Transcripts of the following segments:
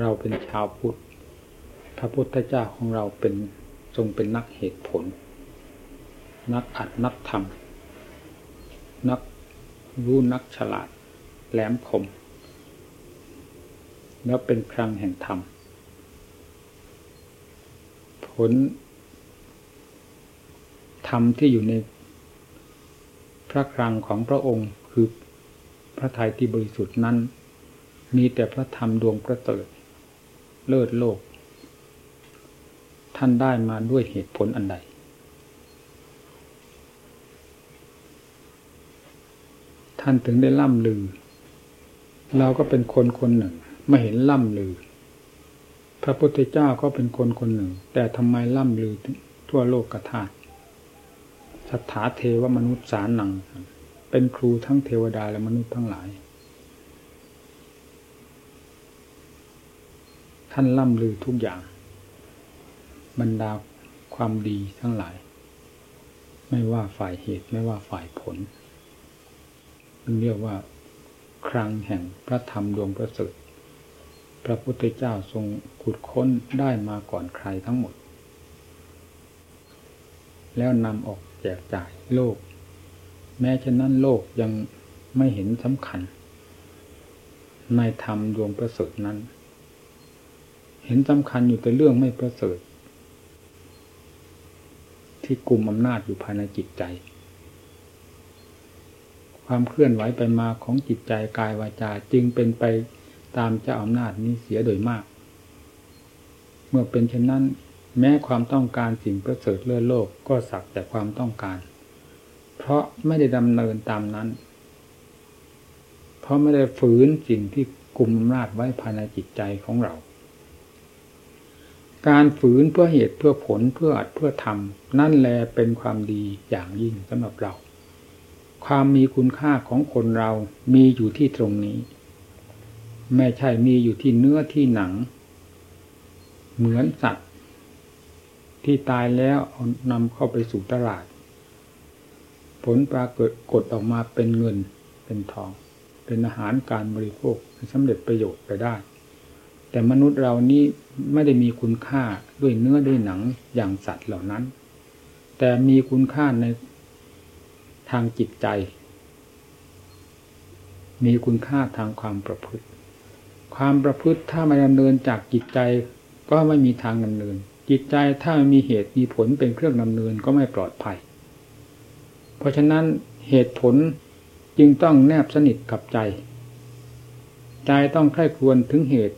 เราเป็นชาวพุทธ พระพุทธเจ้าของเราเป็นทรงเป็นนักเหตุผล นักอัดนักทำนักรู้นักฉลาด แหลมคม แล้วเป็นครังแห่งธรรม ผลธรรมที่อยู่ในพระครังของพระองค์คือพระทัยที่บริสุทธิ์นั้น มีแต่พระธรรมดวงประเสริฐ เลิศโลก ท่านได้มาด้วยเหตุผลอันใด ท่านถึงได้ล่ำลือ เราก็เป็นคนคนหนึ่ง ไม่เห็นล่ำลือ พระพุทธเจ้าก็เป็นคนคนหนึ่ง แต่ทำไมล่ำลือทั่วโลกกระทาสถาเทวมนุษย์สารนัง เป็นครูทั้งเทวดาและมนุษย์ทั้งหลาย ท่านล่ำลือทุกอย่าง บรรดาความดีทั้งหลาย ไม่ว่าฝ่ายเหตุไม่ว่าฝ่ายผลเรียกว่า ครั้งแห่งพระธรรมดวงประเสริฐพระพุทธเจ้าทรงขุดค้นได้มาก่อนใครทั้งหมด แล้วนำออกแจกจ่ายโลก แม้ฉะนั้นโลกยังไม่เห็นสำคัญ ในธรรมดวงประเสริฐนั้น ห็นสำคัญอยู่แต่เรื่องไม่ประเสริฐ ที่กลุ่มอำนาจอยู่ภายในจิตใจ ความเคลื่อนไหวไปมาของจิตใจกายวาจาจึงเป็นไปตามเจ้าอำนาจนี้เสียโดยมาก เมื่อเป็นเช่นนั้น แม้ความต้องการสิ่งประเสริฐเลื่อโลกก็สักแต่ความต้องการ เพราะไม่ได้ดำเนินตามนั้น เพราะไม่ได้ฝืนสิ่งที่กลุ่มอำนาจไว้ภายในจิตใจของเรา การฝืนเพื่อเหตุเพื่อผลเพื่ออัดเพื่อทำนั่นแลเป็นความดีอย่างยิ่งสำหรับเรา ความมีคุณค่าของคนเรามีอยู่ที่ตรงนี้ ไม่ใช่มีอยู่ที่เนื้อที่หนัง เหมือนสัตว์ ที่ตายแล้วเอานำเข้าไปสู่ตลาด ผลปรากฏกดออกมาเป็นเงินเป็นทอง เป็นอาหารการบริโภคสำเร็จประโยชน์ไปได้ แต่มนุษย์เรานี้ไม่ได้มีคุณค่าด้วยเนื้อด้วยหนังอย่างสัตว์เหล่านั้น แต่มีคุณค่าในทางจิตใจ มีคุณค่าทางความประพฤติ ความประพฤติถ้าไม่ดำเนินจากจิตใจก็ไม่มีทางดำเนิน จิตใจถ้ามีเหตุมีผลเป็นเครื่องดำเนินก็ไม่ปลอดภัย เพราะฉะนั้นเหตุผลจึงต้องแนบสนิทกับใจ ใจต้องใคร่ครวญถึงเหตุ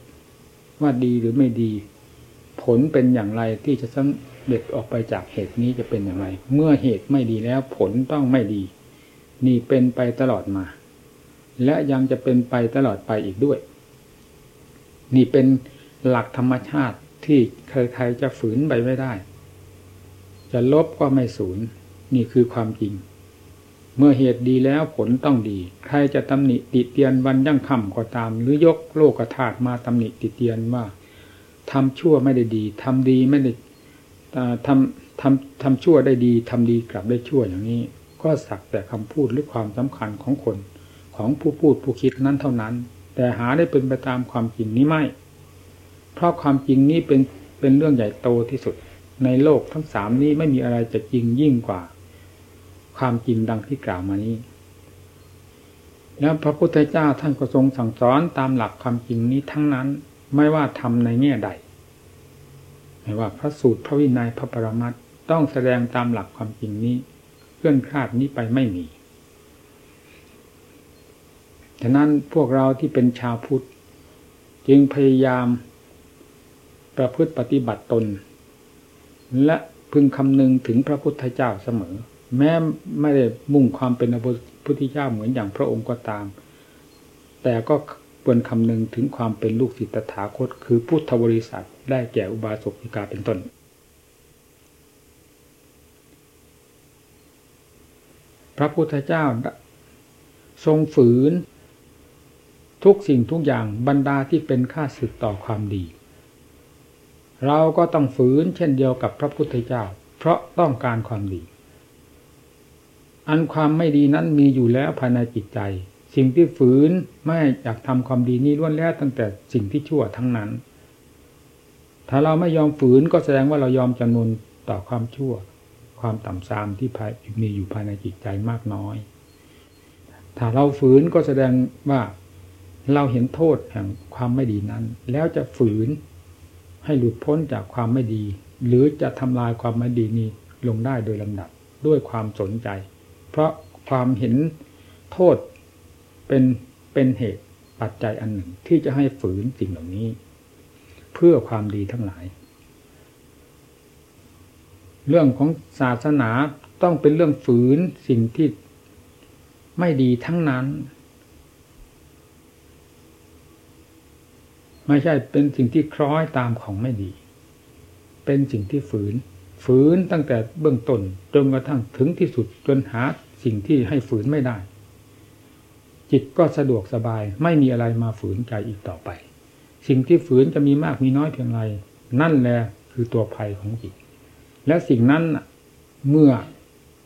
ว่าดีหรือไม่ดี ผลเป็นอย่างไรที่จะสำเร็จออกไปจากเหตุนี้จะเป็นอย่างไร เมื่อเหตุไม่ดีแล้วผลต้องไม่ดี นี่เป็นไปตลอดมา และยังจะเป็นไปตลอดไปอีกด้วย นี่เป็นหลักธรรมชาติที่ใครๆจะฝืนไปไม่ได้ จะลบก็ไม่สูญนี่คือความจริง เมื่อเหตุดีแล้วผลต้องดี ใครจะตำหนิติเตียนวันยั่งคำก็ตาม หรือยกโลกธาตุมาตำหนิติเตียนว่าทำชั่วไม่ได้ดีทำดีไม่ได้ทำทำทำชั่วได้ดีทำดีกลับได้ชั่วอย่างนี้ ก็สักแต่คำพูดหรือความสำคัญของคน ของผู้พูดผู้คิดนั้นเท่านั้น แต่หาได้เป็นไปตามความจริงนี้ไม่ เพราะความจริงนี้เป็นเป็นเรื่องใหญ่โตที่สุด ในโลกทั้งสามนี้ไม่มีอะไรจะจริงยิ่งกว่า ความจริงดังที่กล่าวมานี้ แล้วพระพุทธเจ้าท่านก็ทรงสั่งสอนตามหลักความจริงนี้ทั้งนั้น ไม่ว่าทำในแง่ใด ไม่ว่าพระสูตรพระวินัยพระปรมัตต้องแสดงตามหลักความจริงนี้เคลื่อนคลาดนี้ไปไม่มีฉะนั้นพวกเราที่เป็นชาวพุทธ จึงพยายามประพฤติปฏิบัติตน และพึงคำนึงถึงพระพุทธเจ้าเสมอ แม้ไม่ได้มุ่งความเป็นพระพุทธเจ้าเหมือนอย่างพระองค์ก็ตาม แต่ก็ควรคำนึงถึงความเป็นลูกศิษย์ตถาคต คือพุทธบริษัทได้แก่อุบาสกิกาเป็นต้น พระพุทธเจ้าทรงฝืน ทุกสิ่งทุกอย่างบรรดาที่เป็นค่าสึกต่อความดี เราก็ต้องฝืนเช่นเดียวกับพระพุทธเจ้า เพราะต้องการความดี อันความไม่ดีนั้นมีอยู่แล้วภายในจิตใจ สิ่งที่ฝืนไม่อยากทำความดีนี้ล้วนแล้วตั้งแต่สิ่งที่ชั่วทั้งนั้น ถ้าเราไม่ยอมฝืนก็แสดงว่าเรายอมจำนวนต่อความชั่ว ความต่ำทรามที่มีอยู่ภายในจิตใจมากน้อย ถ้าเราฝืนก็แสดงว่าเราเห็นโทษแห่งความไม่ดีนั้น แล้วจะฝืนให้หลุดพ้นจากความไม่ดี หรือจะทำลายความไม่ดีนี้ลงได้โดยลำดับด้วยความสนใจ เพราะความเห็นโทษเป็นเป็นเหตุปัจจัยอันหนึ่งที่จะให้ฝืนสิ่งเหล่านี้ เพื่อความดีทั้งหลาย เรื่องของศาสนาต้องเป็นเรื่องฝืนสิ่งที่ไม่ดีทั้งนั้น ไม่ใช่เป็นสิ่งที่คล้อยตามของไม่ดี เป็นสิ่งที่ฝืน ฝืนตั้งแต่เบื้องต้นจนกระทั่งถึงที่สุดจนหาสิ่งที่ให้ฝืนไม่ได้ จิตก็สะดวกสบายไม่มีอะไรมาฝืนใจอีกต่อไป สิ่งที่ฝืนจะมีมากมีน้อยเพียงไรนั่นแหละคือตัวภัยของจิต และสิ่งนั้นเมื่อ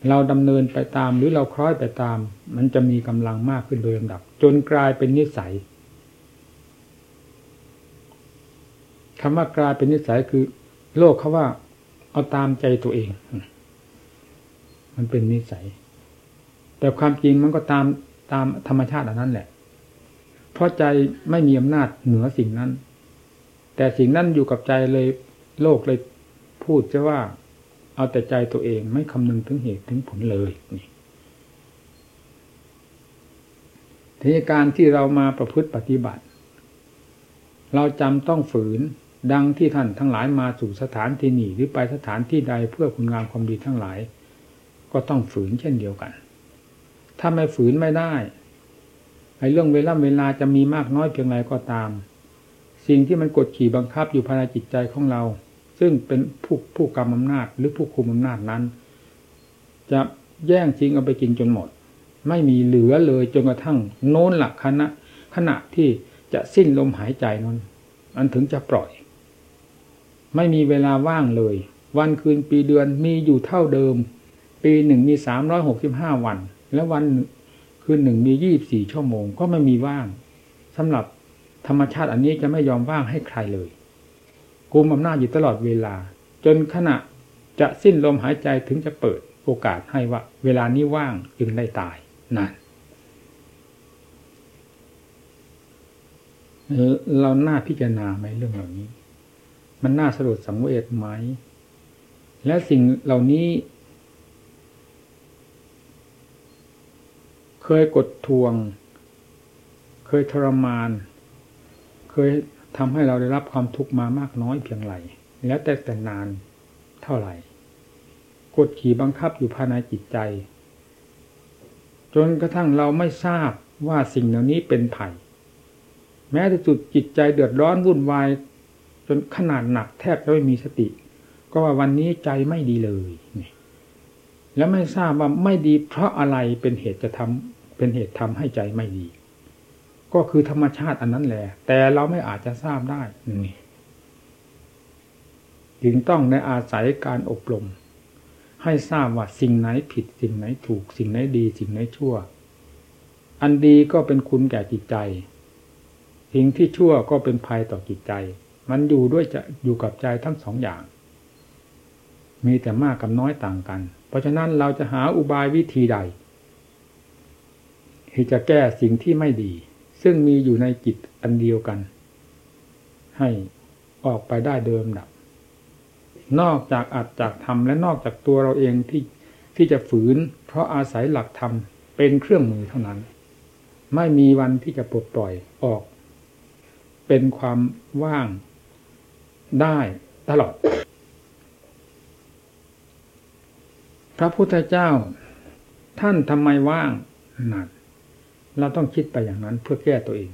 เราดำเนินไปตามหรือเราคล้อยไปตาม มันจะมีกำลังมากขึ้นโดยลำดับ จนกลายเป็นนิสัยคำว่ากลายเป็นนิสัยคือ โลกเขาว่า เอาตามใจตัวเอง มันเป็นนิสัย แต่ความจริงมันก็ตามตามธรรมชาติอันนั้นแหละ เพราะใจไม่มีอำนาจเหนือสิ่งนั้น แต่สิ่งนั้นอยู่กับใจเลยโลกเลยพูดจะว่า เอาแต่ใจตัวเองไม่คำนึงถึงเหตุถึงผลเลยนี่ทีนี้การที่เรามาประพฤติปฏิบัติ เราจำต้องฝืน ดังที่ท่านทั้งหลายมาสู่สถานที่นี้หรือไปสถานที่ใดเพื่อคุณงามความดีทั้งหลาย ก็ต้องฝืนเช่นเดียวกัน ถ้าไม่ฝืนไม่ได้ไอ้เรื่องเวลาเวลาจะมีมากน้อยเพียงไรก็ตาม สิ่งที่มันกดขี่บังคับอยู่ภายในจิตใจของเรา ซึ่งเป็นผู้ผู้กรรมอำนาจหรือผู้คุมอำนาจนั้น จะแย่งชิงเอาไปกินจนหมด ไม่มีเหลือเลยจนกระทั่งโน้นหลักคณะขณะที่จะสิ้นลมหายใจนั้นอันถึงจะปล่อย ไม่มีเวลาว่างเลย วันคืนปีเดือนมีอยู่เท่าเดิม ปีหนึ่งมีสามร้อยหกสิบห้าวัน และวันคืนหนึ่งมียี่บสี่ชั่วโมงก็ไม่มีว่างสำหรับธรรมชาติอันนี้จะไม่ยอมว่างให้ใครเลยกุมอำนาจอยู่ตลอดเวลา จนขณะจะสิ้นลมหายใจถึงจะเปิดโอกาสให้ว่า เวลานี้ว่างจึงได้ตายนั่นเราหน้าพิจารณาไหมเรื่องเหล่านี้ มันน่าสลดสังเวชไหม และสิ่งเหล่านี้ เคยกดทวง เคยทรมาน เคยทำให้เราได้รับความทุกข์มามากน้อยเพียงไรแล้วแต่แต่นานเท่าไหร่ กดขี่บังคับอยู่ภายในจิตใจ จนกระทั่งเราไม่ทราบว่าสิ่งเหล่านี้เป็นไผ่แม้ที่สุดจิตใจเดือดร้อนวุ่นวาย จนขนาดหนักแทบจะไม่มีสติ ก็ว่าวันนี้ใจไม่ดีเลยนี่แล้วไม่ทราบว่าไม่ดีเพราะอะไรเป็นเหตุจะทำเป็นเหตุทำให้ใจไม่ดี ก็คือธรรมชาติอันนั้นแหละ แต่เราไม่อาจจะทราบได้นี่จึงต้องในอาศัยการอบรม ให้ทราบว่าสิ่งไหนผิด สิ่งไหนถูก สิ่งไหนดี สิ่งไหนชั่ว อันดีก็เป็นคุณแก่จิตใจ สิ่งที่ชั่วก็เป็นภัยต่อจิตใจ มันอยู่ด้วยจะอยู่กับใจทั้งสองอย่าง มีแต่มากกับน้อยต่างกัน เพราะฉะนั้นเราจะหาอุบายวิธีใด ที่จะแก้สิ่งที่ไม่ดี ซึ่งมีอยู่ในจิตอันเดียวกัน ให้ออกไปได้เดิมดับ นอกจากอัดจากทำและนอกจากตัวเราเองที่ที่จะฝืน เพราะอาศัยหลักธรรมเป็นเครื่องมือเท่านั้น ไม่มีวันที่จะปลดปล่อยออก เป็นความว่าง ได้ตลอด พระพุทธเจ้า ท่านทำไมว่างนั่นเราต้องคิดไปอย่างนั้นเพื่อแก้ตัวเอง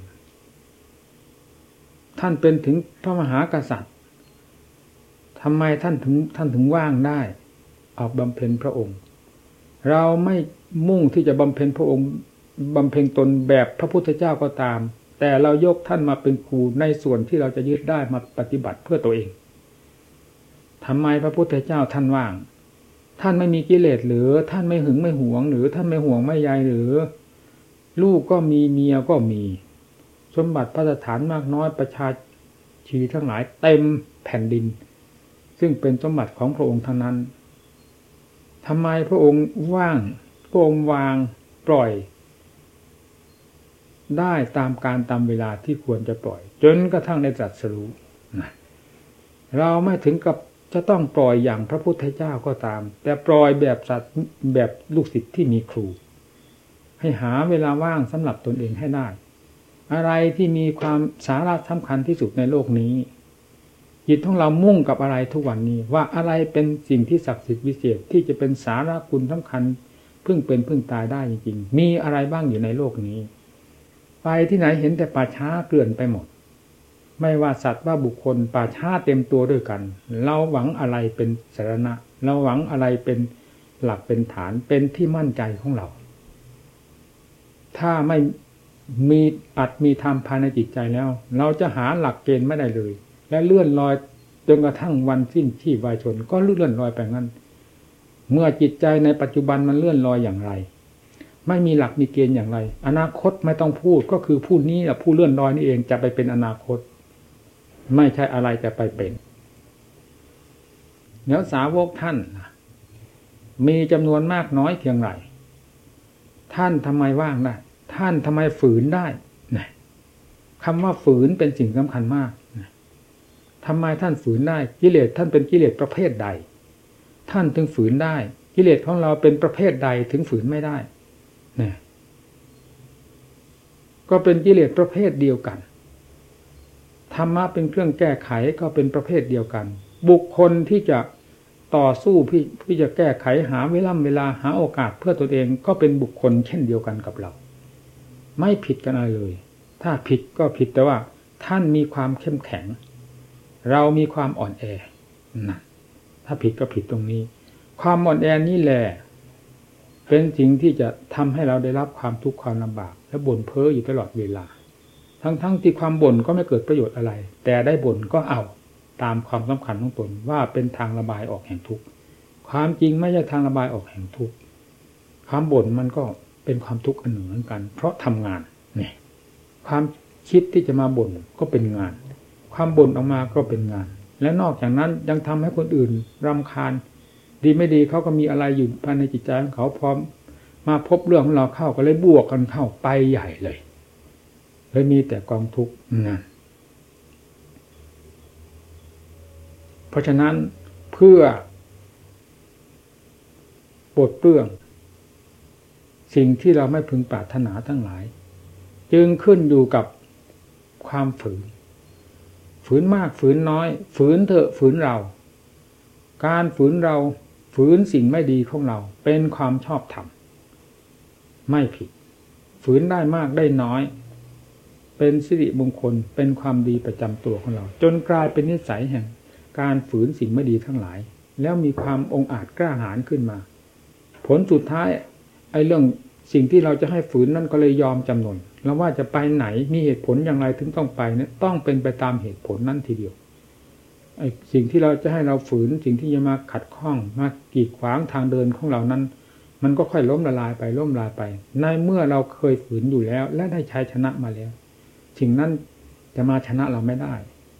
ท่านเป็นถึงพระมหากษัตริย์ทำไมท่านถึงท่านถึงว่างได้ ออกบำเพ็ญพระองค์ เราไม่มุ่งที่จะบำเพ็ญพระองค์บำเพ็ญตนแบบพระพุทธเจ้าก็ตาม แต่เรายกท่านมาเป็นครูในส่วนที่เราจะยึดได้มาปฏิบัติเพื่อตัวเองทำไมพระพุทธเจ้าท่านว่าง ท่านไม่มีกิเลสหรือท่านไม่หึงไม่หวง หรือท่านไม่ห่วงไม่ใยหรือ ลูกก็มีเมียก็มี สมบัติพระสถานมากน้อยประชาชีทั้งหลายเต็มแผ่นดิน ซึ่งเป็นสมบัติของพระองค์ทั้งนั้นทำไมพระองค์ว่างพระองค์วางปล่อย ได้ตามการตามเวลาที่ควรจะปล่อย จนกระทั่งในตรัสรู้เราไม่ถึงกับจะต้องปล่อยอย่างพระพุทธเจ้าก็ตาม แต่ปล่อยแบบสัตว์แบบลูกศิษย์ที่มีครู ให้หาเวลาว่างสำหรับตนเองให้ได้ อะไรที่มีความสาระสำคัญที่สุดในโลกนี้จิตของเรามุ่งกับอะไรทุกวันนี้ ว่าอะไรเป็นสิ่งที่ศักดิ์สิทธิ์วิเศษที่จะเป็นสาระคุณสำคัญ พึ่งเป็นพึ่งตายได้จริงๆมีอะไรบ้างอยู่ในโลกนี้ ไปที่ไหนเห็นแต่ป่าช้าเกลื่อนไปหมด ไม่ว่าสัตว์ว่าบุคคลป่าช้าเต็มตัวด้วยกัน เราหวังอะไรเป็นสาระเราหวังอะไรเป็นหลักเป็นฐานเป็นที่มั่นใจของเรา ถ้าไม่มีอัดมีธรรมภายในจิตใจแล้ว เราจะหาหลักเกณฑ์ไม่ได้เลย และเลื่อนลอยจนกระทั่งวันสิ้นชีพวายชนก็เลื่อนลอยไปงั้น เมื่อจิตใจในปัจจุบันมันเลื่อนลอยอย่างไร ไม่มีหลักมีเกณฑ์อย่างไร อนาคตไม่ต้องพูดก็คือผู้นี้ผู้เลื่อนลอยนี่เองจะไปเป็นอนาคต ไม่ใช่อะไรจะไปเป็นเนื้อสาวกท่าน มีจำนวนมากน้อยเพียงไรท่านทำไมว่างได้ท่านทำไมฝืนได้คำว่าฝืนเป็นสิ่งสำคัญมากทำไมท่านฝืนได้กิเลสท่านเป็นกิเลสประเภทใด ท่านถึงฝืนได้ กิเลสของเราเป็นประเภทใดถึงฝืนไม่ได้ เนี่ยก็เป็นกิเลสประเภทเดียวกัน ธรรมะเป็นเครื่องแก้ไขก็เป็นประเภทเดียวกัน บุคคลที่จะต่อสู้พี่ที่จะแก้ไขหาเวลาเวลาหาโอกาสเพื่อตนเองก็เป็นบุคคลเช่นเดียวกันกับเรา ไม่ผิดกันอะไรเลย ถ้าผิดก็ผิดแต่ว่า ท่านมีความเข้มแข็ง เรามีความอ่อนแอนะถ้าผิดก็ผิดตรงนี้ ความอ่อนแอนี่แหละ เป็นสิ่งที่จะทำให้เราได้รับความทุกข์ความลำบาก และบ่นเพ้ออยู่ตลอดเวลา ทั้งๆทที่ความบ่นก็ไม่เกิดประโยชน์อะไร แต่ได้บ่นก็เอาตามความสำคัญของตนว่าเป็นทางระบายออกแห่งทุกข์ความจริงไม่ใช่ทางระบายออกแห่งทุกข์ความบ่นมันก็เป็นความทุกข์อันหนึ่งเหมือนกัน เพราะทำงานเนี่ยความคิดที่จะมาบ่นก็เป็นงาน ความบ่นออกมาก็เป็นงาน และนอกจากนั้นยังทำให้คนอื่นรำคาญ ดีไม่ดีเขาก็มีอะไรอยู่ภายในจิตใจของเขาพร้อม มาพบเรื่องของเราเข้าก็เลยบวกกันเข้าไปใหญ่เลยเลยมีแต่กองทุกข์นะเพราะฉะนั้นเพื่อปลดเปลื้อง สิ่งที่เราไม่พึงปรารถนาทั้งหลาย จึงขึ้นอยู่กับความฝืน ฝืนมากฝืนน้อย ฝืนเถอะฝืนเรา การฝืนเรา ฝืนสิ่งไม่ดีของเรา เป็นความชอบธรรมไม่ผิด ฝืนได้มากได้น้อย เป็นสิริมงคลเป็นความดีประจำตัวของเรา จนกลายเป็นนิสัยแห่ง การฝืนสิ่งไม่ดีทั้งหลาย แล้วมีความองอาจกล้าหาญขึ้นมา ผลสุดท้ายไอ้เรื่องสิ่งที่เราจะให้ฝืนนั่นก็เลยยอมจำนนแล้วว่าจะไปไหนมีเหตุผลอย่างไรถึงต้องไปเนี่ยต้องเป็นไปตามเหตุผลนั่นทีเดียว สิ่งที่เราจะให้เราฝืนสิ่งที่จะมาขัดข้องมากีดขวางทางเดินของเรานั้น มันก็ค่อยล้มละลายไปล้มละลายไป ในเมื่อเราเคยฝืนอยู่แล้ว และได้ใช้ชนะมาแล้ว สิ่งนั้นจะมาชนะเราไม่ได้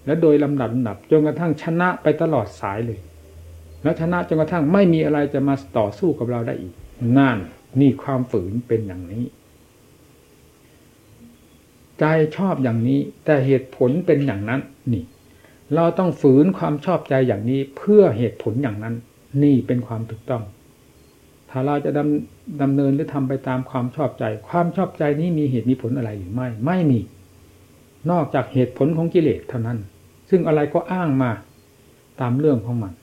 และโดยลำดับลำดับจนกระทั่งชนะไปตลอดสายเลย แล้วชนะจนกระทั่งไม่มีอะไรจะมาต่อสู้กับเราได้อีกนั่นนี่ความฝืนเป็นอย่างนี้ ใจชอบอย่างนี้ แต่เหตุผลเป็นอย่างนั้นนี่ เราต้องฝืนความชอบใจอย่างนี้เพื่อเหตุผลอย่างนั้น นี่เป็นความถูกต้อง ถ้าเราจะดำดำเนินหรือทำไปตามความชอบใจ ความชอบใจนี้มีเหตุมีผลอะไรหรือไม่ ไม่มี นอกจากเหตุผลของกิเลสเท่านั้น ซึ่งอะไรก็อ้างมาตามเรื่องของมัน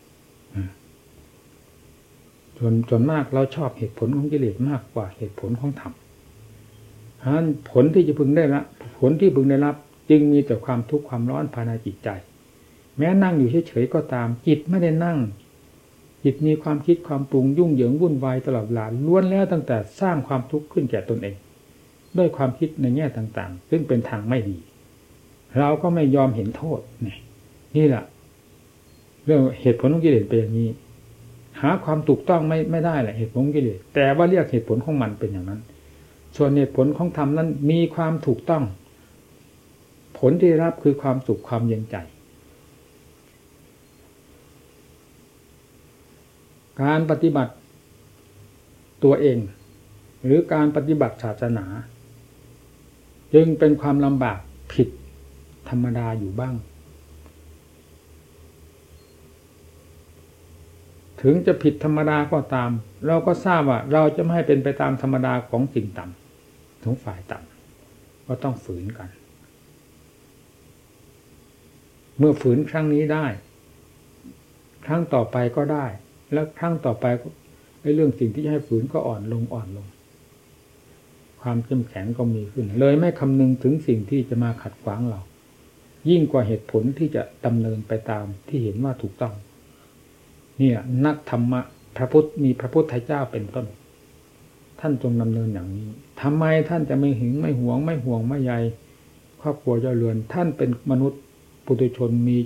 ส่วนส่วนมากเราชอบเหตุผลของกิเลสมากกว่าเหตุผลของธรรมฉะนั้นผลที่จะพึงได้รับผลที่พึงได้รับ จึงมีแต่ความทุกข์ความร้อนภายในจิตใจ แม้นั่งอยู่เฉยๆก็ตาม จิตไม่ได้นั่ง จิตมีความคิดความปรุงยุ่งเหยิงวุ่นวายตลอดเวลาล้วนแล้วตั้งแต่สร้างความทุกข์ขึ้นแก่ตนเอง ด้วยความคิดในแง่ต่างๆ ซึ่งเป็นทางไม่ดี เราก็ไม่ยอมเห็นโทษนี่นี่แหละเรื่องเหตุผลของกิเลสเป็นอย่างนี้ หาความถูกต้องไม่ไม่ได้แหละเหตุผลกิเลสแต่ว่าเรียกเหตุผลของมันเป็นอย่างนั้น ส่วนเหตุผลของธรรมนั้นมีความถูกต้องผผลที่รับคือความสุขความเย็นใจ การปฏิบัติตัวเอง หรือการปฏิบัติศาสนา จึงเป็นความลำบากผิดธรรมดาอยู่บ้าง ถึงจะผิดธรรมดาก็ตาม เราก็ทราบว่าเราจะไม่ให้เป็นไปตามธรรมดาของสิ่งต่ำของฝ่ายต่ำก็ต้องฝืนกัน เมื่อฝืนครั้งนี้ได้ ครั้งต่อไปก็ได้ แล้วครั้งต่อไปในเรื่องสิ่งที่จะให้ฝืนก็อ่อนลงอ่อนลง ความเข้มแข็งก็มีขึ้น เลยไม่คำนึงถึงสิ่งที่จะมาขัดขวางเรา ยิ่งกว่าเหตุผลที่จะดำเนินไปตามที่เห็นว่าถูกต้อง เนี่ย นักธรรมะพระพุทธมีพระพุทธเจ้าเป็นต้น ท่านจงดำเนินอย่างนี้ทำไมท่านจะไม่หึงไม่หวงไม่ห่วงไม่ใยครอบครัวเจ้าเรือน ท่านเป็นมนุษย์ปุถุชนมี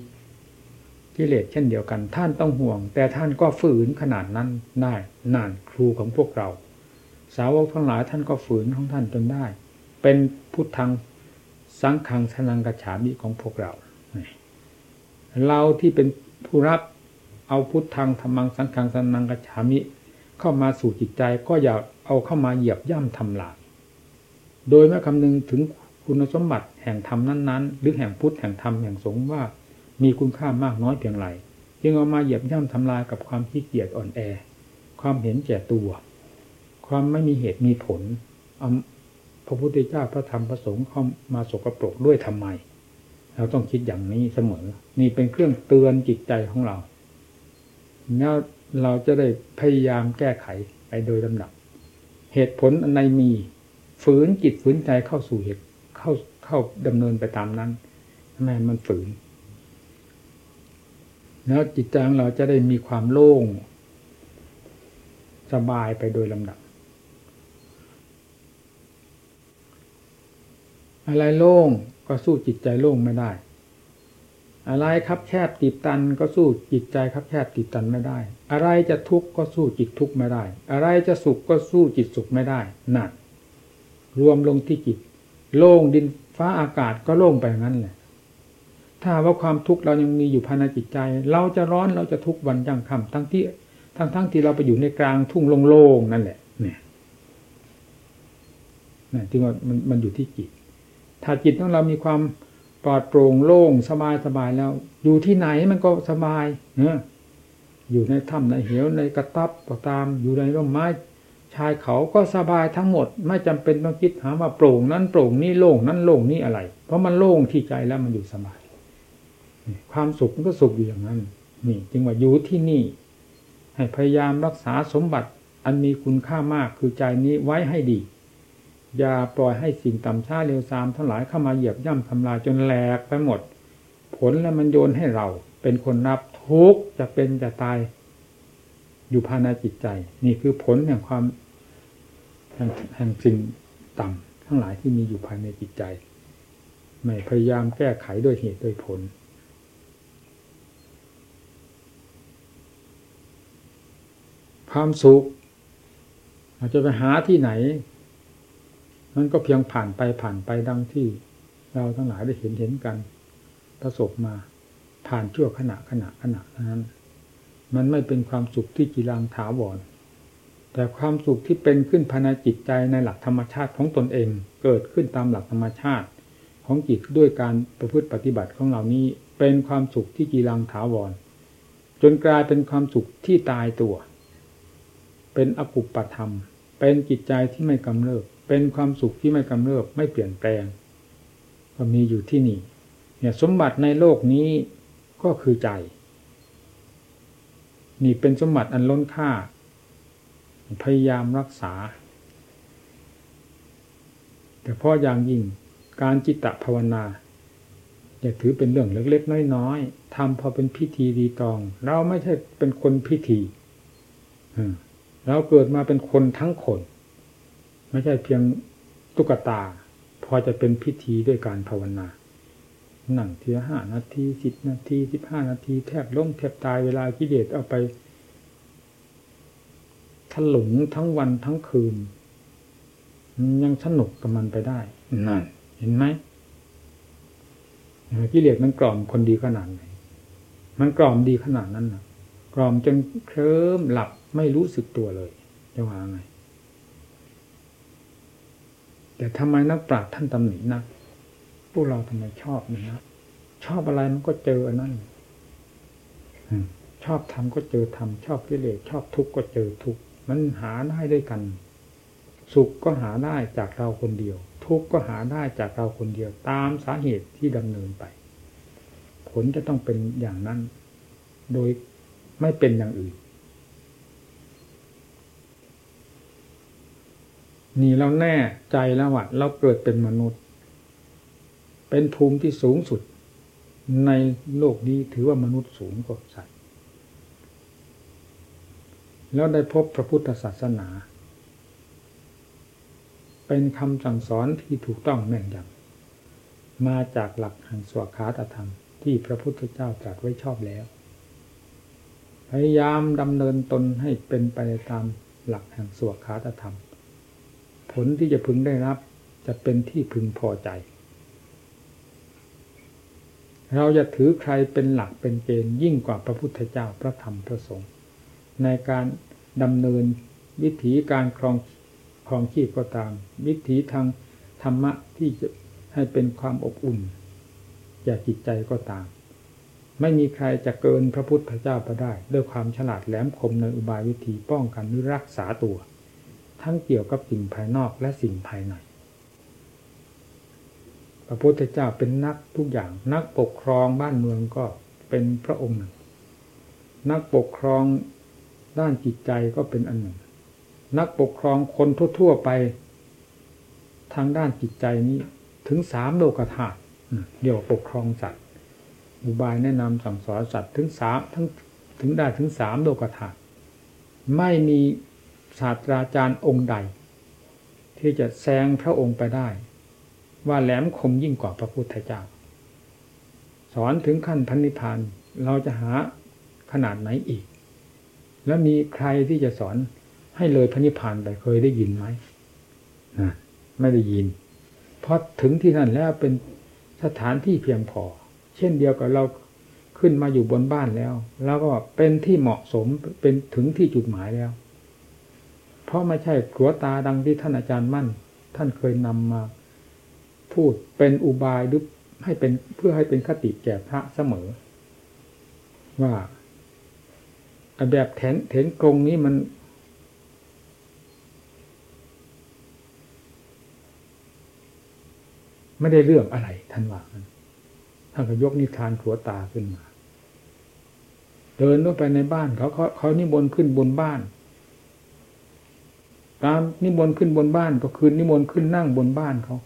กิเลสเช่นเดียวกัน ท่านต้องห่วง แต่ท่านก็ฝืนขนาดนั้นได้นานครูของพวกเรา สาวกทั้งหลายท่านก็ฝืนของท่านจนได้ เป็นพุทธังสังขังสนังกระฉามิของพวกเรา เราที่เป็นผู้รับเอาพุทธังธรรมังสังขังสนังกระฉามิ เข้ามาสู่จิตใจก็อย่าเอาเข้ามาเหยียบย่ำทำลายโดยไม่คำนึงถึงคุณสมบัติแห่งธรรมนั้นๆ หรือแห่งพุทธแห่งธรรมแห่งสงฆ์ว่า มีคุณค่ามากน้อยเพียงไรจึงเอามาเหยียบย่ำทำลายกับความขี้เกียจอ่อนแอ ความเห็นแก่ตัว ความไม่มีเหตุมีผลเอาพระพุทธเจ้าพระธรรมพระสงฆ์เข้ามาสกปรกด้วยทำไม เราต้องคิดอย่างนี้เสมอ นี่เป็นเครื่องเตือนจิตใจของเราแล้วเราจะได้พยายามแก้ไขไปโดยลำดับ เหตุผลอันใดมีฝืนจิตฝืนใจเข้าสู่เหตุเข้าเข้าดำเนินไปตามนั้นทำไมมันฝืน แล้วจิตใจของเราจะได้มีความโล่ง สบายไปโดยลำดับ อะไรโล่งก็สู้จิตใจโล่งไม่ได้ อะไรคับแคบติดตันก็สู้จิตใจคับแคบติดตันไม่ได้ อะไรจะทุกข์ก็สู้จิตทุกข์ไม่ได้ อะไรจะสุขก็สู้จิตสุขไม่ได้หนักรวมลงที่จิต โล่งดินฟ้าอากาศก็โล่งไปงั้นแหละ ถ้าว่าความทุกข์เรายังมีอยู่ภายในจิตใจ เราจะร้อนเราจะทุกข์วันยังค่ำทั้งที่ทั้งทั้งที่เราไปอยู่ในกลางทุ่งโล่งๆนั่นแหละเนี่ยนี่จึงว่ามันมันอยู่ที่จิต ถ้าจิตของเรามีความปลอดโปร่งโล่งสบายสบายแล้ว อยู่ที่ไหนมันก็สบายเนออยู่ในถ้ำในเหวในกระตับก็ตามอยู่ในร่มไม้ชายเขาก็สบายทั้งหมด ไม่จำเป็นต้องคิดหาว่าโปร่งนั้นโปร่งนี่โล่งนั้นโล่งนี่อะไร เพราะมันโล่งที่ใจแล้วมันอยู่สบาย ความสุขมันก็สุขอยู่อย่างนั้น นี่ จึงว่าอยู่ที่นี่ ให้พยายามรักษาสมบัติ อันมีคุณค่ามากคือใจนี้ไว้ให้ดี อย่าปล่อยให้สิ่งต่ำช้าเร็วซามทั้งหลายเข้ามาเหยียบย่ำทำลายจนแหลกไปหมด ผลแล้วมันโยนให้เรา เป็นคนรับทุกจะเป็นจะตายอยู่ภายในจิตใจ นี่คือผลแห่งความแห่งสิ่งต่ำทั้งหลายที่มีอยู่ภายในจิตใจ ไม่พยายามแก้ไขด้วยเหตุด้วยผล ความสุขอาจจะไปหาที่ไหนมันก็เพียงผ่านไปผ่านไปดังที่เราทั้งหลายได้เห็นเห็นกันประสบมาผ่านชั่วขณะขณะขณะนั้น มันไม่เป็นความสุขที่กีรังถาวร แต่ความสุขที่เป็นขึ้นภายในจิตใจในหลักธรรมชาติของตนเอง เกิดขึ้นตามหลักธรรมชาติของจิตด้วยการประพฤติปฏิบัติของเหล่านี้ เป็นความสุขที่กีรังถาวร จนกลายเป็นความสุขที่ตายตัว เป็นอกุปปธรรม เป็นจิตใจที่ไม่กำเริบ เป็นความสุขที่ไม่กำเริบ ไม่เปลี่ยนแปลง ก็มีอยู่ที่นี่ เนี่ยสมบัติในโลกนี้ก็คือใจ นี่เป็นสมบัติอันล้นค่า พยายามรักษา แต่พ่ออย่างยิ่งการจิตตภาวนาอย่าถือเป็นเรื่องเล็กๆน้อยๆทำพอเป็นพิธีดีตอง เราไม่ใช่เป็นคนพิธี เราเกิดมาเป็นคนทั้งคน ไม่ใช่เพียงตุ๊กตา พอจะเป็นพิธีด้วยการภาวนาหนังทีห้านาทีสิบนาทีสิบห้านาทีแทบล้มแทบตายเวลากิเลสเอาไปถลุงทั้งวันทั้งคืน ยังสนุกกับมันไปได้นั่นเห็นไหมกิเลสมันกล่อมคนดีขนาดไหนมันกล่อมดีขนาดนั้นนะกล่อมจนเคลิ้มหลับ ไม่รู้สึกตัวเลยจะว่าไง แต่ทำไมนักปราชญ์ท่านตำหนินักพวกเราทำไมชอบมันนะชอบอะไรมันก็เจออันนั้นชอบทำก็เจอทำชอบกิเลสชอบทุกข์ก็เจอทุกข์มันหาได้ด้วยกัน สุขก็หาได้จากเราคนเดียว ทุกข์ก็หาได้จากเราคนเดียว ตามสาเหตุที่ดำเนินไป ผลจะต้องเป็นอย่างนั้น โดยไม่เป็นอย่างอื่น นี่เราแน่ใจแล้วว่าเราเกิดเป็นมนุษย์ เป็นภูมิที่สูงสุด ในโลกนี้ถือว่ามนุษย์สูงกว่าสัตว์แล้วได้พบพระพุทธศาสนา เป็นคำสั่งสอนที่ถูกต้องแม่นยำมาจากหลักแห่งสวขาตธรรมที่พระพุทธเจ้าตรัสไว้ชอบแล้ว พยายามดำเนินตนให้เป็นไปตามหลักแห่งสวขาตธรรม ผลที่จะพึงได้รับ จะเป็นที่พึงพอใจ เราจะถือใครเป็นหลักเป็นเกณฑ์ยิ่งกว่าพระพุทธเจ้าพระธรรมพระสงฆ์ในการดำเนินวิถีการครองครองชีพก็ตาม วิถีทางธรรมะที่จะให้เป็นความอบอุ่นแก่าจิตใจก็ตาม ไม่มีใครจะเกินพระพุทธเจ้าไปได้ ด้วยความฉลาดแหลมคมในอุบายวิธีป้องกันหรือรักษาตัว ทั้งเกี่ยวกับสิ่งภายนอกและสิ่งภายในพระพุทธเจ้าเป็นนักทุกอย่าง นักปกครองบ้านเมืองก็เป็นพระองค์หนึ่ง นักปกครองด้านจิตใจก็เป็นอันหนึ่ง นักปกครองคนทั่ว ๆไป ทางด้านจิตใจนี้ถึงสามโลกธาตุเดี๋ยวปกครองสัตว์อุบายแนะนำสั่งสอนสัตว์ถึงสามทั้งถึงได้ถึงสามโลกธาตุไม่มี ศาสตราจารย์องค์ใด ที่จะแซงพระองค์ไปได้ ว่าแหลมคมยิ่งกว่าพระพุทธเจ้า สอนถึงขั้นพันนิพานเราจะหาขนาดไหนอีก แล้วมีใครที่จะสอนให้เลยพระนิพพานไปเคยได้ยินไหมนะไม่ได้ยิน เพราะถึงที่นั่นแล้วเป็นสถานที่เพียงพอ เช่นเดียวกับเราขึ้นมาอยู่บนบ้านแล้ว แล้วก็เป็นที่เหมาะสมเป็นถึงที่จุดหมายแล้ว ราะไม่ใช่ขัวตาดังที่ท่านอาจารย์มั่น ท่านเคยนำมา พูดเป็นอุบายหรือให้เป็นเพื่อให้เป็นคติแก่พระเสมอ ว่าแบบแถนเถนกรงนี้มันไม่ได้เรื่องอะไรท่านว่าท่านก็ยกนิทานขัวตาขึ้นมา เดินเข้าไปในบ้านเขาเขาเขานิมนต์ขึ้นบนบ้าน ตามนิมนต์ขึ้นบนบ้านก็คือนิมนต์ขึ้นนั่งบนบ้านเขา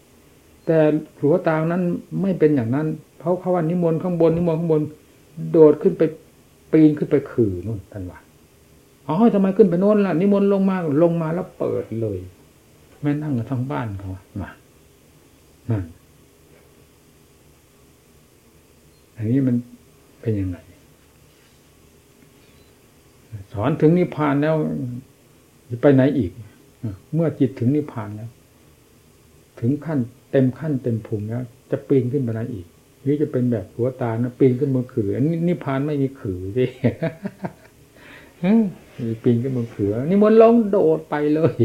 แต่ขัวตานั้นไม่เป็นอย่างนั้นเขาเขาว่านิมนต์ข้างบนนิมนต์ข้างบน โดดขึ้นไปปีนขึ้นไปขื่อนู่นท่านว่าอ๋อทำไมขึ้นไปโน้นล่ะ นิมนต์ลงมาลงมาแล้วเปิดเลยแม่นั่งทั้งบ้านเขามานั่นอันนี้มันเป็นยังไงสอนถึงนิพพานแล้วจะไปไหนอีก เมื่อจิตถึงนิพพานแล้ว ถึงขั้นเต็มขั้นเต็มภูมิแล้ว จะปีนขึ้นไปไหนอีกหรือจะเป็นแบบหัวตานะปีนขึ้นบนขืออันนี้นิพพานไม่มีขือสิปีนขึ้นบนขือนี่มันลงโดดไปเลย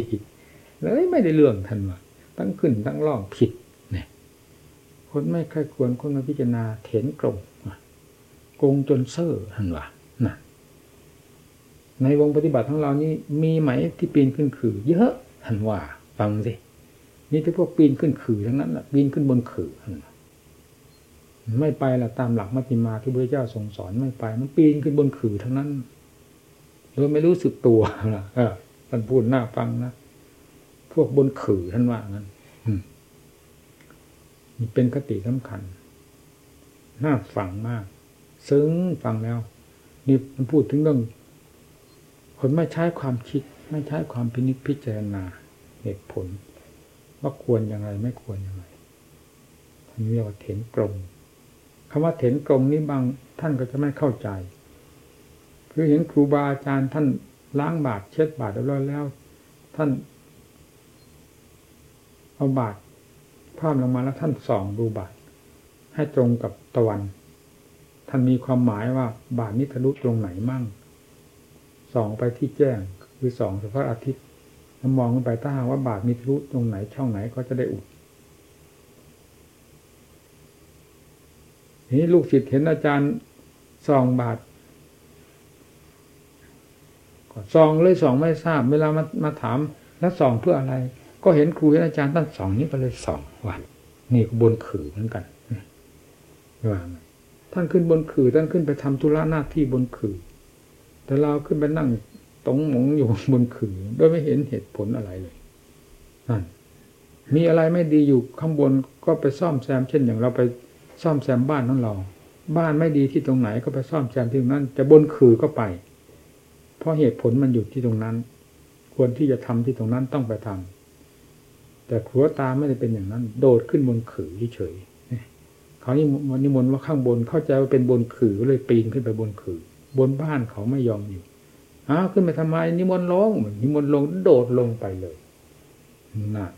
เลยไม่ได้เรื่องทันว่าตั้งขึ้นตั้งล่องผิดเนี่ยคนไม่ค่อยควรคนมาพิจารณาเถนกรงกรงจนเซ่อทันว่านะ ในวงปฏิบัติของเรานี่มีไหมที่ปีนขึ้นขื่อเยอะทันว่าฟังสินี่ที่พวกปีนขึ้นขื่อทั้งนั้นแหละปีนขึ้นบนขือทันว่าไม่ไปละตามหลักมัชฌิมาที่พระเจ้าทรงสอนไม่ไป มันปีนขึ้นบนขื่อทั้งนั้น โดยไม่รู้สึกตัวนะท่านพูดหน้าฟังนะพวกบนขื่อท่านว่างั้นนี่เป็นคติสำคัญ น่าฟังมาก ซึ้งฟังแล้ว นี่มันพูดถึงเรื่อง คนไม่ใช้ความคิด ไม่ใช้ความพินิจพิจารณาเหตุผล ว่าควรอย่างไรไม่ควรอย่างไรท่านเรียกว่าเถนกลมคำว่าเถนกรงนี้บางท่านก็จะไม่เข้าใจ คือเห็นครูบาอาจารย์ท่านล้างบาตรเช็ดบาตรแล้วแล้ว ท่าน เอาบาตรภาพลงมาแล้วท่านส่องดูบาตรให้ตรงกับตะวัน ท่านมีความหมายว่าบาทนี้ทะลุตรงไหนมั่ง ส่องไปที่แจ้ง คือส่องเฉพาะอาทิตย์มองขึ้นไปถ้าหากว่าบาทมีทะลุตรงไหนช่องไหนก็จะได้อุดนี้ลูกศิษย์เห็นอาจารย์ส่องบาทก็ส่องเลยส่องไม่ทราบ เวลามามาถามแล้วส่องเพื่ออะไร ก็เห็นครูเห็นอาจารย์ท่านส่องนี้ก็เลยส่องว่านี่บนขื่อเหมือนกันว่าท่านขึ้นบนขื่อท่านขึ้นไปทำธุระหน้าที่บนขื่อ แต่เราขึ้นไปนั่งตรงหมงอยู่บนขื่อโดยไม่เห็นเหตุผลอะไรเลยนั่นมีอะไรไม่ดีอยู่ข้างบนก็ไปซ่อมแซม เช่นอย่างเราไปซ่อมแซมบ้านของเรา บ้านไม่ดีที่ตรงไหนก็ไปซ่อมแซมที่ตรงนั้น จะบนขื่อก็ไป เพราะเหตุผลมันอยู่ที่ตรงนั้น ควรที่จะทำที่ตรงนั้นต้องไปทำแต่ขัวตาไม่ได้เป็นอย่างนั้น โดดขึ้นบนขื่อเฉยเขานี่วันนิมนต์ว่าข้างบนเข้าใจว่าเป็นบนขื่อเลยปีนขึ้นไปบนขื่อ บนบ้านเขาไม่ยอมอยู่อ้าวขึ้นไปทำไมนิมนต์ลงนิมนต์ลงโดดลงไปเลยนั่น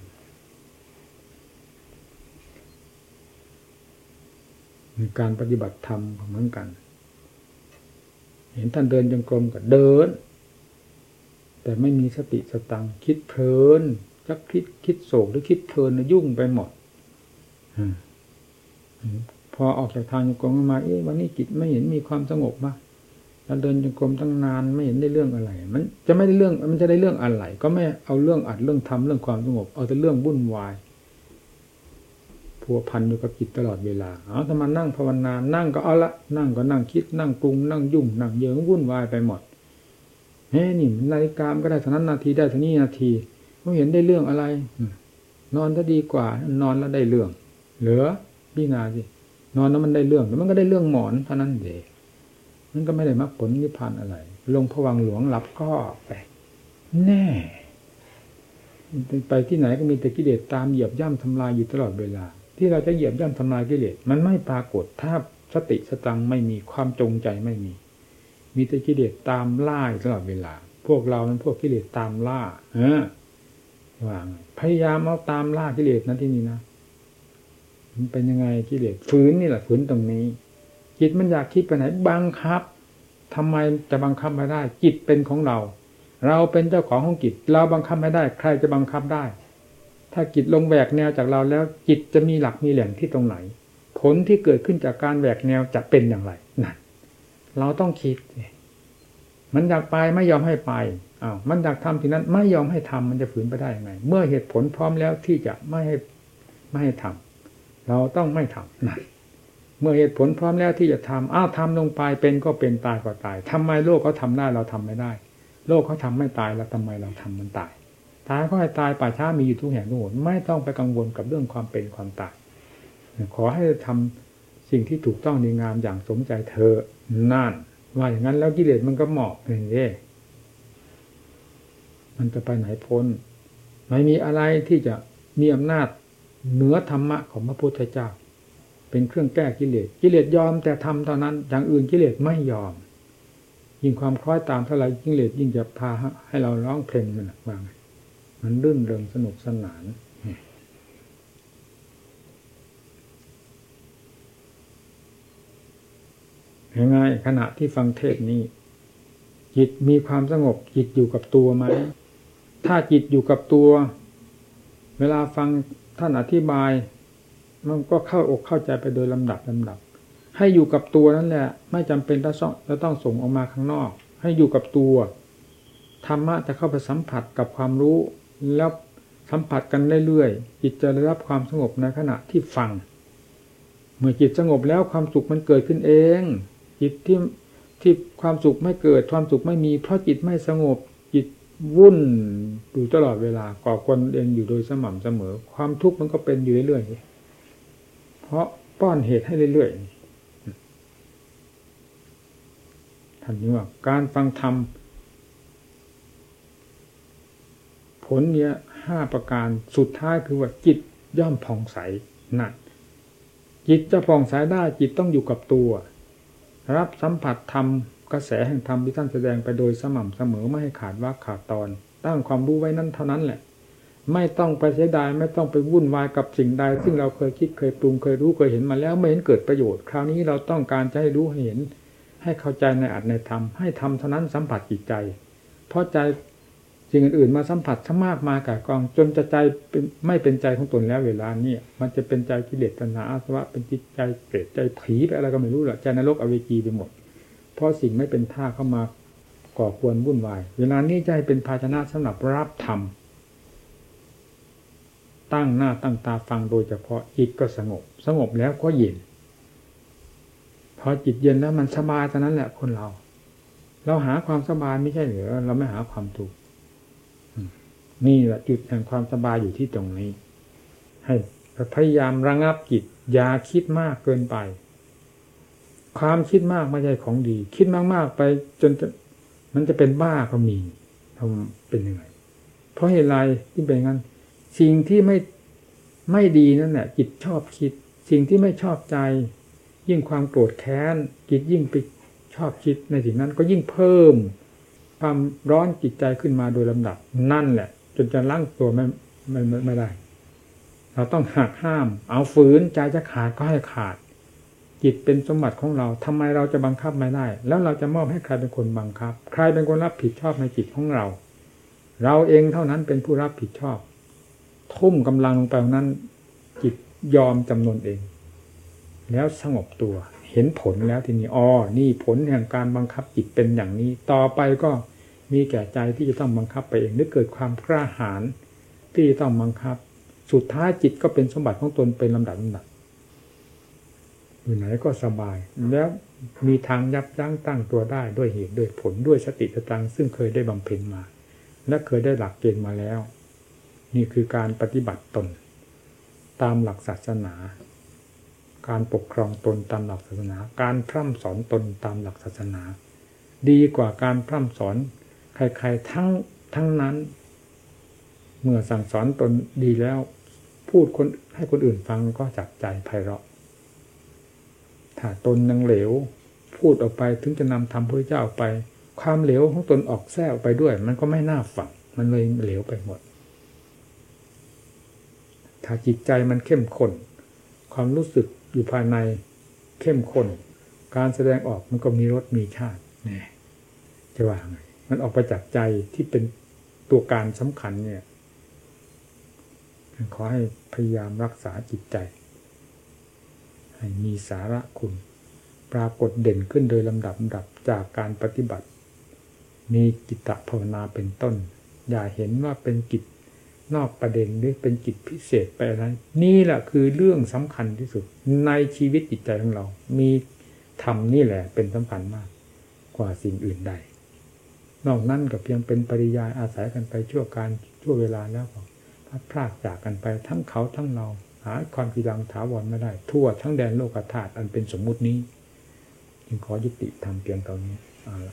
มีการปฏิบัติธรรมเหมือนกัน เห็นท่านเดินจงกรมกับเดิน แต่ไม่มีสติสตังคิดเพลินจักคิดคิดโศกหรือคิดเพลินยุ่งไปหมดพอออกจากทางจงกรมมาเอ๊ะวันนี้จิตไม่เห็นมีความสงบมา เราเดินจงกรมตั้งนานไม่เห็นได้เรื่องอะไร มันจะไม่ได้เรื่อง มันจะได้เรื่องอะไร ก็ไม่เอาเรื่องอัดเรื่องทำเรื่องความสงบ เอาแต่เรื่องวุ่นวายพัวพันอยู่กับจิตตลอดเวลา เอาถ้ามานั่งภาวนา นั่งก็เอาละ นั่งก็นั่งคิด นั่งปรุง นั่งยุ่ง นั่งเยิงวุ่นวายไปหมดเฮ้นี่นาฬิกามก็ได้เท่านั้นนาทีได้เท่านี้นาทีไม่เห็นได้เรื่องอะไร นอนก็ดีกว่า นอนแล้วได้เรื่อง เหลือพี่นาสิ นอนแล้วมันได้เรื่องแล้วมันก็ได้เรื่องหมอนเท่านั้นเดมั นก็ไม่ได้มรรคผลนิพพานอะไร ลงผวังหลวงหลับก็ไป แน่ ไปที่ไหนก็มีแต่กิเลสตามเหยียบย่ำทำลายอยู่ตลอดเวลา ที่เราจะเหยียบย่ำทำลายกิเลสมันไม่ปรากฏถ้าสติสตังไม่มีความจงใจไม่มี มีแต่กิเลสตามล่าตลอดเวลา พวกเรานั้นพวกกิเลสตามล่าเออวางพยายามเอาตามล่ากิเลสนั้นที่นี่นะมันเป็นยังไงกิเลสฝืนนี่แหละฝืนตรงนี้ จิตมันอยากคิดไปไหนบังคับทำไมจะบังคับไม่ได้ จิตเป็นของเรา เราเป็นเจ้าของของจิต เราบังคับไม่ได้ ใครจะบังคับได้ ถ้าจิตลงแหวกแนวจากเราแล้ว จิตจะมีหลักมีแหล่งที่ตรงไหน ผลที่เกิดขึ้นจากการแหวกแนวจะเป็นอย่างไรนั่นเราต้องคิด มันอยากไปไม่ยอมให้ไปอ้าวมันอยากทำที่นั้นไม่ยอมให้ทำมันจะฝืนไปได้ยังไง เมื่อเหตุผลพร้อมแล้วที่จะไม่ให้ไม่ให้ทำเราต้องไม่ทำนั่น เมื่อเหตุผลพร้อมแล้วที่จะทำอ้าวทำลงไปเป็นก็เป็นตายก็ตายทำไมโลกเขาทาได้เราทำไม่ได้ โลกเขาทาไม่ตายแล้วทำไมเราทำมันตายตายก็ให้ตายป่าช้ามีอยู่ทุกแห่งทุกหนไม่ต้องไปกังวลกับเรื่องความเป็นความตายขอให้ทำสิ่งที่ถูกต้องดีงามอย่างสมใจเธอนั่นว่าอย่างนั้นแล้วกิเลสมันก็หมอบอย่างนี้มันจะไปไหนพ้น ไม่มีอะไรที่จะมีอำนาจเหนือธรรมะของพระพุทธเจ้า เป็นเครื่องแก้กิเลสกิเลสยอมแต่ทำเท่านั้นอย่างอื่นกิเลสไม่ยอม ยิ่งความคล้อยตามเท่าไรกิเลสยิ่งจะพาให้เราร้องเพลงมันว่ามันรื่นเริงสนุกสนานยังไงขณะที่ฟังเทศนี้ จิตมีความสงบจิตอยู่กับตัวไหมถ้าจิตอยู่กับตัว เวลาฟังท่านอธิบาย มันก็เข้าอกเข้าใจไปโดยลำดับลำดับ ให้อยู่กับตัวนั่นแหละ ไม่จำเป็นต้องจะต้องส่งออกมาข้างนอก ให้อยู่กับตัวธรรมะจะเข้าไปสัมผัสกับความรู้แล้วสัมผัสกันเรื่อยๆจิตจะได้รับความสงบในขณะที่ฟัง เมื่อจิตสงบแล้วความสุขมันเกิดขึ้นเอง จิตที่ที่ความสุขไม่เกิดความสุขไม่มี เพราะจิตไม่สงบจิตวุ่นอยู่ตลอดเวลาก่อคนเองอยู่โดยสม่ำเสมอ ความทุกข์มันก็เป็นอยู่เรื่อยๆ เพราะป้อนเหตุให้เรื่อยๆท่านนี้ว่าการฟังธรรมผลเนี้ยห้าประการสุดท้ายคือว่าจิตย่อมผ่องใสนั่นจิตจะผ่องใสได้จิตต้องอยู่กับตัว รับสัมผัสธรรมกระแสแห่งธรรมที่ท่านแสดงไปโดยสม่ำเสมอไม่ให้ขาดว่าขาดตอน ตั้งความรู้ไว้นั่นเท่านั้นแหละ ไม่ต้องไปเสียดายไม่ต้องไปวุ่นวายกับสิ่งใด ซึ่งเราเคยคิดเคยปรุงเคยรู้เคยเห็นมาแล้วไม่เห็นเกิดประโยชน์ คราวนี้เราต้องการจะให้รู้ให้เห็น ให้เข้าใจในอัตในธรรมให้ทำเท่านั้นสัมผัสจิตใจ เพราะใจสิ่งอื่นๆมาสัมผัสทั้งมากมายกับกอง จนจะใจไม่เป็นใจของตนแล้วเวลานี้มันจะเป็นใจกิเลสตัณหาอาสวะเป็นจิตใจเปรตใจผีไปอะไรก็ไม่รู้หรอกใจนรกอเวจีไปหมด เพราะสิ่งไม่เป็นท่าเข้ามาก่อควรวุ่นวาย เวลานี้ใจเป็นภาชนะสำหรับรับธรรม ตั้งหน้าตั้งตาฟังโดยเฉพาะจิตก็สงบ สงบแล้วก็เย็น พอจิตเย็นแล้วมันสบายตอนนั้นแหละคนเรา เราหาความสบายไม่ใช่เหรือเราไม่หาความทุกข์นี่แหละจุดแห่งความสบายอยู่ที่ตรงนี้ ให้พยายามระงับจิตอย่าคิดมากเกินไป ความคิดมากไม่ใช่ของดี คิดมากๆไปจนจะมันจะเป็นบ้าก็มีทำเป็นยังไงเพราะเหตุไรที่เป็นงั้น สิ่งที่ไม่ไม่ดีนั่นแหละจิตชอบคิด สิ่งที่ไม่ชอบใจ ยิ่งความโกรธแค้นจิตยิ่งไปชอบคิดในสิ่งนั้นก็ยิ่งเพิ่ม ความร้อนจิตใจขึ้นมาโดยลำดับ นั่นแหละ จนจะล้างตัวไม่ไม่ไม่ได้ เราต้องหักห้าม เอาฝืนใจจะขาดก็ให้ขาด จิตเป็นสมบัติของเราทำไมเราจะบังคับไม่ได้ แล้วเราจะมอบให้ใครเป็นคนบังคับ ใครเป็นคนรับผิดชอบในจิตของเรา เราเองเท่านั้นเป็นผู้รับผิดชอบ ทุ่มกำลังลงไปนั้น จิตยอมจำนวนเอง แล้วสงบตัว เห็นผลแล้วทีนี้อ๋อนี่ผลแห่งการบังคับจิตเป็นอย่างนี้ ต่อไปก็มีแก่ใจที่จะต้องบังคับไปเองนึกเกิดความกล้าหาญที่ต้องบังคับ สุดท้ายจิตก็เป็นสมบัติของตนเป็นลำดับลำดับอยู่ไหนก็สบาย แล้วมีทางยับยั้งตั้งตัวได้ด้วยเหตุด้วยผลด้วยสติสตังซึ่งเคยได้บำเพ็ญมา และเคยได้หลักเกณฑ์มาแล้ว นี่คือการปฏิบัติตน ตามหลักศาสนา การปกครองตนตามหลักศาสนา การพร่ำสอนตนตามหลักศาสนา ดีกว่าการพร่ำสอนใครๆทั้งทั้งนั้น เมื่อสั่งสอนตนดีแล้ว พูดคนให้คนอื่นฟังก็จับใจไพเราะถ้าตนยังเหลว พูดออกไปถึงจะนำธรรมพระเจ้าออกไป ความเหลวของตนออกแทรกไปด้วย มันก็ไม่น่าฝังมันเลยเหลวไปหมด ถ้าจิตใจมันเข้มข้นความรู้สึกอยู่ภายในเข้มข้นการแสดงออกมันก็มีรสมีชาตินี่จะว่าไงมันออกไปจากใจที่เป็นตัวการสำคัญเนี่ยขอให้พยายามรักษาจิตใจ ให้มีสาระคุณ ปรากฏเด่นขึ้นโดยลำดับดับจากการปฏิบัติ มีกิตตภาวนาเป็นต้น อย่าเห็นว่าเป็นกิจ นอกประเด็นหรือเป็นกิจพิเศษไปอะไรนี่แหละคือเรื่องสำคัญที่สุด ในชีวิตจิตใจของเรา มีธรรมนี่แหละเป็นสำคัญมาก กว่าสิ่งอื่นใด นอกนั้นก็เพียงเป็นปริยายอาศัยกันไปชั่วการชั่วเวลาแล้วก็พัดพลากจากกันไปทั้งเขาทั้งเราหาความกีรังถาวรไม่ได้ ทั่วทั้งแดนโลกธาตุอันเป็นสมมุตินี้ จึงขอยุติทำเพียงเท่านี้อ่า